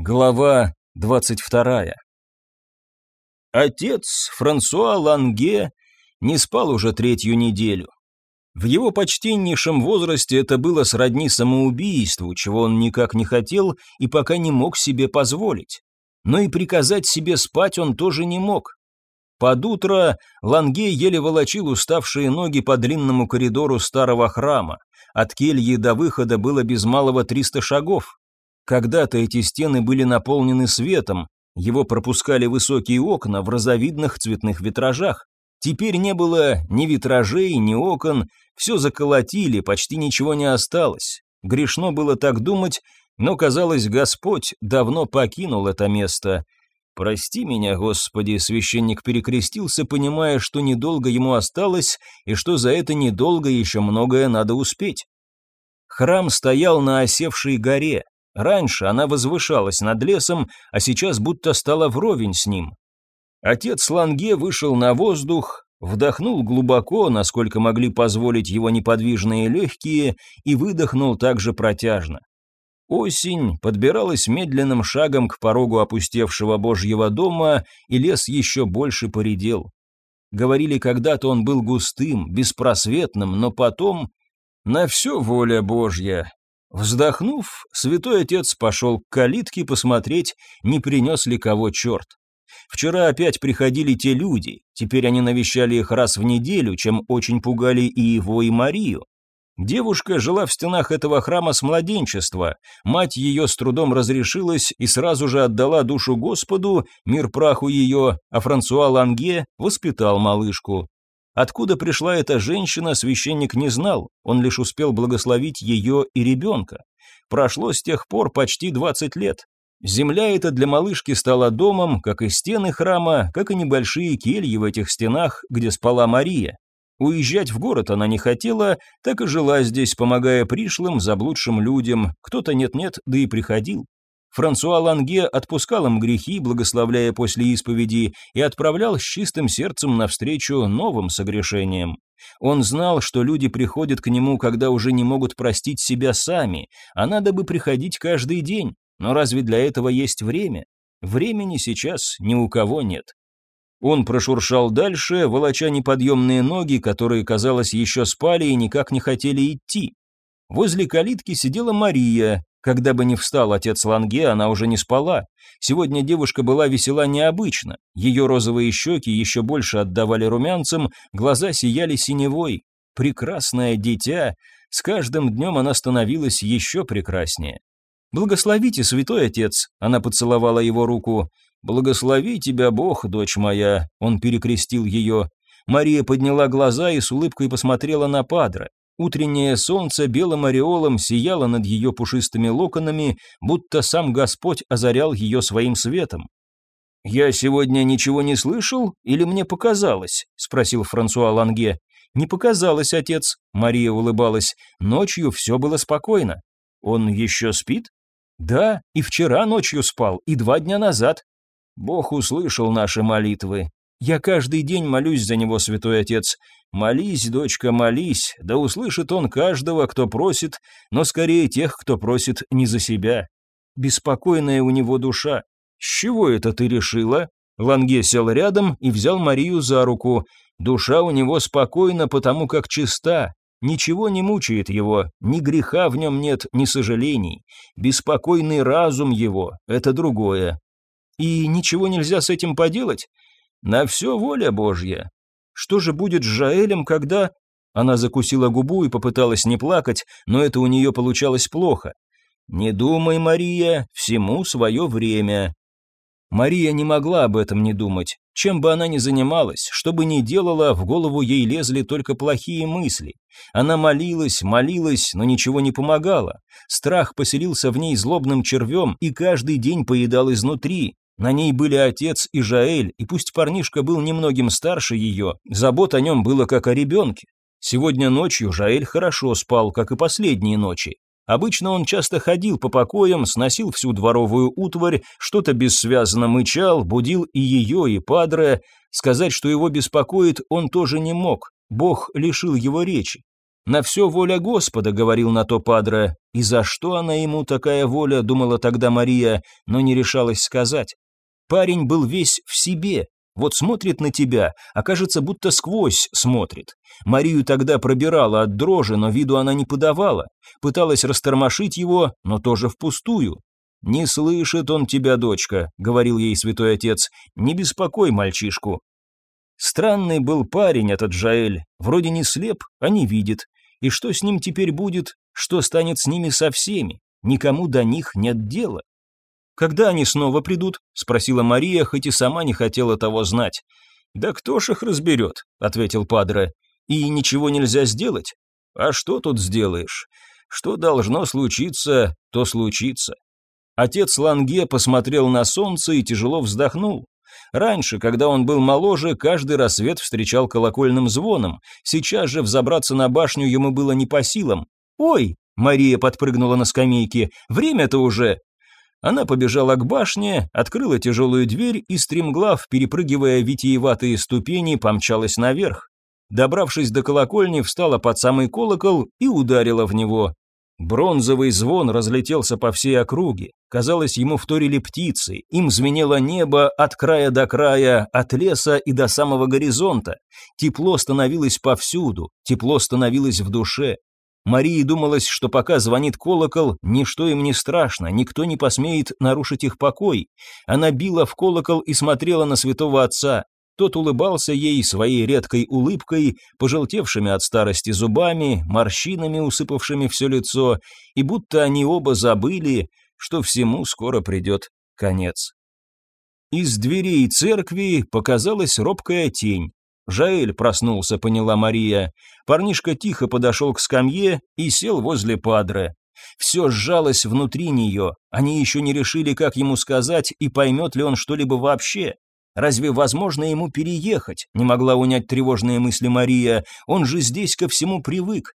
Глава 22. Отец Франсуа Ланге не спал уже третью неделю. В его почтеннейшем возрасте это было сродни самоубийству, чего он никак не хотел и пока не мог себе позволить. Но и приказать себе спать он тоже не мог. Под утро Ланге еле волочил уставшие ноги по длинному коридору старого храма. От кельи до выхода было без малого 300 шагов. Когда-то эти стены были наполнены светом, его пропускали высокие окна в розовидных цветных витражах. Теперь не было ни витражей, ни окон, все заколотили, почти ничего не осталось. Грешно было так думать, но, казалось, Господь давно покинул это место. «Прости меня, Господи», — священник перекрестился, понимая, что недолго ему осталось, и что за это недолго еще многое надо успеть. Храм стоял на осевшей горе, Раньше она возвышалась над лесом, а сейчас будто стала вровень с ним. Отец Ланге вышел на воздух, вдохнул глубоко, насколько могли позволить его неподвижные легкие, и выдохнул также протяжно. Осень подбиралась медленным шагом к порогу опустевшего Божьего дома, и лес еще больше поредел. Говорили, когда-то он был густым, беспросветным, но потом... На все воля Божья, Вздохнув, святой отец пошел к калитке посмотреть, не принес ли кого черт. Вчера опять приходили те люди, теперь они навещали их раз в неделю, чем очень пугали и его, и Марию. Девушка жила в стенах этого храма с младенчества, мать ее с трудом разрешилась и сразу же отдала душу Господу, мир праху ее, а Франсуа Ланге воспитал малышку. Откуда пришла эта женщина, священник не знал, он лишь успел благословить ее и ребенка. Прошло с тех пор почти 20 лет. Земля эта для малышки стала домом, как и стены храма, как и небольшие кельи в этих стенах, где спала Мария. Уезжать в город она не хотела, так и жила здесь, помогая пришлым, заблудшим людям, кто-то нет-нет, да и приходил. Франсуа Ланге отпускал им грехи, благословляя после исповеди, и отправлял с чистым сердцем навстречу новым согрешениям. Он знал, что люди приходят к нему, когда уже не могут простить себя сами, а надо бы приходить каждый день. Но разве для этого есть время? Времени сейчас ни у кого нет. Он прошуршал дальше, волоча неподъемные ноги, которые, казалось, еще спали и никак не хотели идти. Возле калитки сидела Мария, когда бы ни встал отец Ланге, она уже не спала. Сегодня девушка была весела необычно. Ее розовые щеки еще больше отдавали румянцам, глаза сияли синевой. Прекрасное дитя. С каждым днем она становилась еще прекраснее. «Благословите, святой отец», — она поцеловала его руку. «Благослови тебя Бог, дочь моя», — он перекрестил ее. Мария подняла глаза и с улыбкой посмотрела на Падре. Утреннее солнце белым ореолом сияло над ее пушистыми локонами, будто сам Господь озарял ее своим светом. «Я сегодня ничего не слышал или мне показалось?» – спросил Франсуа Ланге. «Не показалось, отец», – Мария улыбалась. «Ночью все было спокойно». «Он еще спит?» «Да, и вчера ночью спал, и два дня назад». «Бог услышал наши молитвы. Я каждый день молюсь за него, святой отец. Молись, дочка, молись, да услышит он каждого, кто просит, но скорее тех, кто просит не за себя. Беспокойная у него душа. С чего это ты решила? Ланге сел рядом и взял Марию за руку. Душа у него спокойна, потому как чиста. Ничего не мучает его, ни греха в нем нет, ни сожалений. Беспокойный разум его — это другое. И ничего нельзя с этим поделать? На все воля Божья. Что же будет с Жаэлем, когда... Она закусила губу и попыталась не плакать, но это у нее получалось плохо. «Не думай, Мария, всему свое время». Мария не могла об этом не думать. Чем бы она ни занималась, что бы ни делала, в голову ей лезли только плохие мысли. Она молилась, молилась, но ничего не помогало. Страх поселился в ней злобным червем и каждый день поедал изнутри, на ней были отец и Жаэль, и пусть парнишка был немногим старше ее, забот о нем было как о ребенке. Сегодня ночью Жаэль хорошо спал, как и последние ночи. Обычно он часто ходил по покоям, сносил всю дворовую утварь, что-то бессвязно мычал, будил и ее, и Падре. Сказать, что его беспокоит, он тоже не мог. Бог лишил его речи. «На все воля Господа», — говорил на то Падре. «И за что она ему такая воля?» — думала тогда Мария, но не решалась сказать. Парень был весь в себе, вот смотрит на тебя, а кажется, будто сквозь смотрит. Марию тогда пробирала от дрожи, но виду она не подавала. Пыталась растормошить его, но тоже впустую. «Не слышит он тебя, дочка», — говорил ей святой отец, — «не беспокой мальчишку». Странный был парень этот Джаэль, вроде не слеп, а не видит. И что с ним теперь будет, что станет с ними со всеми? Никому до них нет дела. «Когда они снова придут?» – спросила Мария, хоть и сама не хотела того знать. «Да кто ж их разберет?» – ответил Падре. «И ничего нельзя сделать?» «А что тут сделаешь? Что должно случиться, то случится». Отец Ланге посмотрел на солнце и тяжело вздохнул. Раньше, когда он был моложе, каждый рассвет встречал колокольным звоном. Сейчас же взобраться на башню ему было не по силам. «Ой!» – Мария подпрыгнула на скамейке. «Время-то уже!» Она побежала к башне, открыла тяжелую дверь и, стремглав, перепрыгивая витиеватые ступени, помчалась наверх. Добравшись до колокольни, встала под самый колокол и ударила в него. Бронзовый звон разлетелся по всей округе. Казалось, ему вторили птицы, им звенело небо от края до края, от леса и до самого горизонта. Тепло становилось повсюду, тепло становилось в душе. Марии думалось, что пока звонит колокол, ничто им не страшно, никто не посмеет нарушить их покой. Она била в колокол и смотрела на святого отца. Тот улыбался ей своей редкой улыбкой, пожелтевшими от старости зубами, морщинами, усыпавшими все лицо, и будто они оба забыли, что всему скоро придет конец. Из дверей церкви показалась робкая тень. Жаэль проснулся, поняла Мария. Парнишка тихо подошел к скамье и сел возле Падре. Все сжалось внутри нее. Они еще не решили, как ему сказать, и поймет ли он что-либо вообще. Разве возможно ему переехать? Не могла унять тревожные мысли Мария. Он же здесь ко всему привык.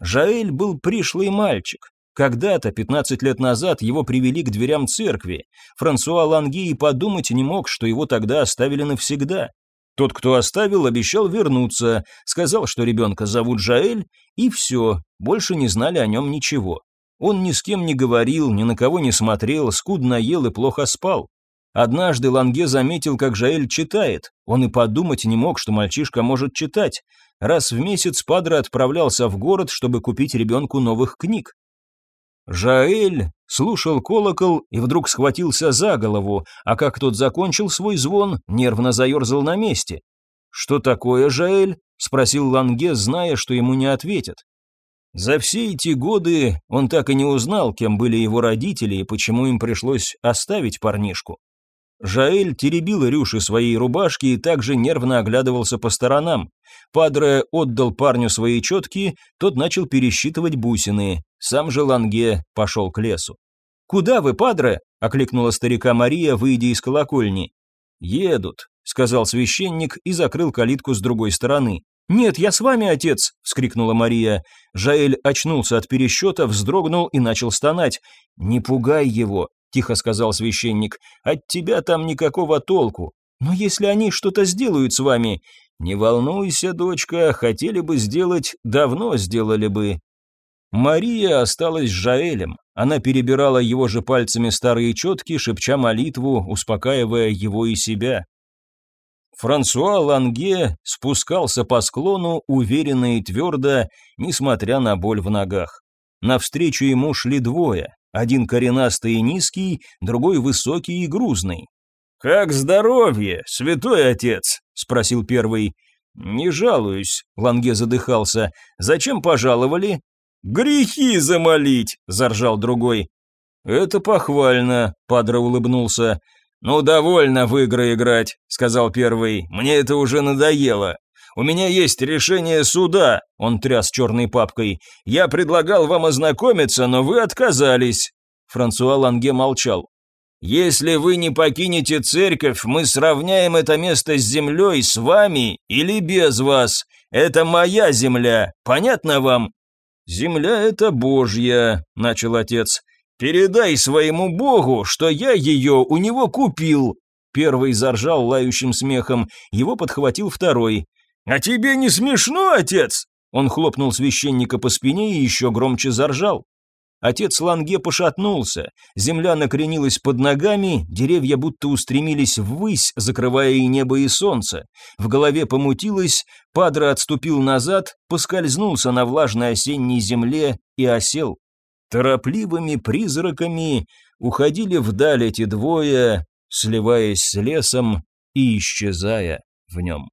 Жаэль был пришлый мальчик. Когда-то, 15 лет назад, его привели к дверям церкви. Франсуа Ланги и подумать не мог, что его тогда оставили навсегда. Тот, кто оставил, обещал вернуться, сказал, что ребенка зовут Жаэль, и все, больше не знали о нем ничего. Он ни с кем не говорил, ни на кого не смотрел, скудно ел и плохо спал. Однажды Ланге заметил, как Жаэль читает. Он и подумать не мог, что мальчишка может читать. Раз в месяц Падре отправлялся в город, чтобы купить ребенку новых книг. Жаэль слушал колокол и вдруг схватился за голову, а как тот закончил свой звон, нервно заерзал на месте. «Что такое, Жаэль?» – спросил Ланге, зная, что ему не ответят. За все эти годы он так и не узнал, кем были его родители и почему им пришлось оставить парнишку. Жаэль теребил рюши своей рубашки и также нервно оглядывался по сторонам. Падре отдал парню свои четки, тот начал пересчитывать бусины. Сам же Ланге пошел к лесу. «Куда вы, Падре?» – окликнула старика Мария, выйдя из колокольни. «Едут», – сказал священник и закрыл калитку с другой стороны. «Нет, я с вами, отец!» – вскрикнула Мария. Жаэль очнулся от пересчета, вздрогнул и начал стонать. «Не пугай его!» – тихо сказал священник. «От тебя там никакого толку. Но если они что-то сделают с вами...» «Не волнуйся, дочка, хотели бы сделать, давно сделали бы». Мария осталась с Жаэлем. Она перебирала его же пальцами старые четки, шепча молитву, успокаивая его и себя. Франсуа Ланге спускался по склону уверенно и твердо, несмотря на боль в ногах. Навстречу ему шли двое. Один коренастый и низкий, другой высокий и грузный. «Как здоровье, святой отец?» – спросил первый. «Не жалуюсь», – Ланге задыхался. «Зачем пожаловали?» «Грехи замолить!» – заржал другой. «Это похвально», – Падре улыбнулся. «Ну, довольно в игры играть», – сказал первый. «Мне это уже надоело. У меня есть решение суда», – он тряс черной папкой. «Я предлагал вам ознакомиться, но вы отказались». Франсуа Ланге молчал. «Если вы не покинете церковь, мы сравняем это место с землей с вами или без вас. Это моя земля, понятно вам?» «Земля это Божья», – начал отец. «Передай своему Богу, что я ее у него купил». Первый заржал лающим смехом, его подхватил второй. «А тебе не смешно, отец?» Он хлопнул священника по спине и еще громче заржал. Отец Ланге пошатнулся, земля накренилась под ногами, деревья будто устремились ввысь, закрывая и небо, и солнце. В голове помутилось, Падре отступил назад, поскользнулся на влажной осенней земле и осел. Торопливыми призраками уходили вдаль эти двое, сливаясь с лесом и исчезая в нем.